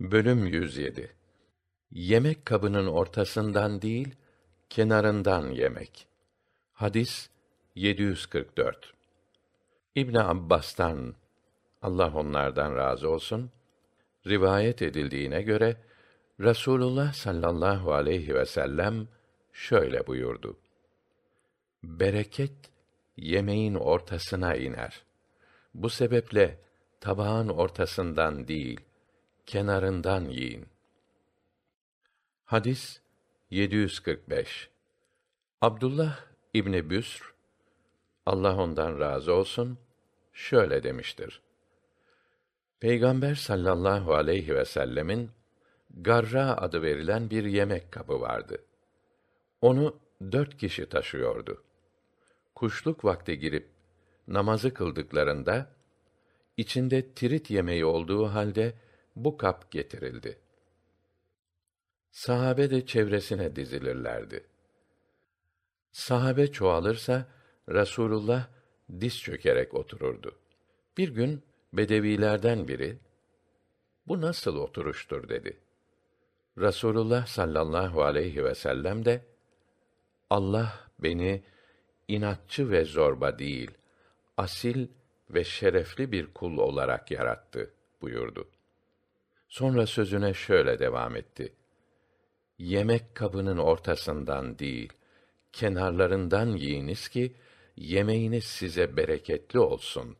Bölüm 107 Yemek kabının ortasından değil, kenarından yemek. Hadis 744 İbn Abbas'tan Allah onlardan razı olsun rivayet edildiğine göre Rasulullah sallallahu aleyhi ve sellem şöyle buyurdu. Bereket yemeğin ortasına iner. Bu sebeple tabağın ortasından değil, kenarından yiyin. Hadis 745 Abdullah İbni Büsr, Allah ondan razı olsun, şöyle demiştir. Peygamber sallallahu aleyhi ve sellemin garra adı verilen bir yemek kabı vardı. Onu dört kişi taşıyordu. Kuşluk vakti girip namazı kıldıklarında içinde tirit yemeği olduğu halde bu kap getirildi. Sahabe de çevresine dizilirlerdi. Sahabe çoğalırsa Rasulullah diz çökerek otururdu. Bir gün bedevilerden biri bu nasıl oturuştur dedi. Rasulullah sallallahu aleyhi ve sellem de Allah beni inatçı ve zorba değil, asil ve şerefli bir kul olarak yarattı buyurdu. Sonra sözüne şöyle devam etti. Yemek kabının ortasından değil, kenarlarından yiyiniz ki yemeğiniz size bereketli olsun.''